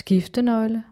skiftenøgle.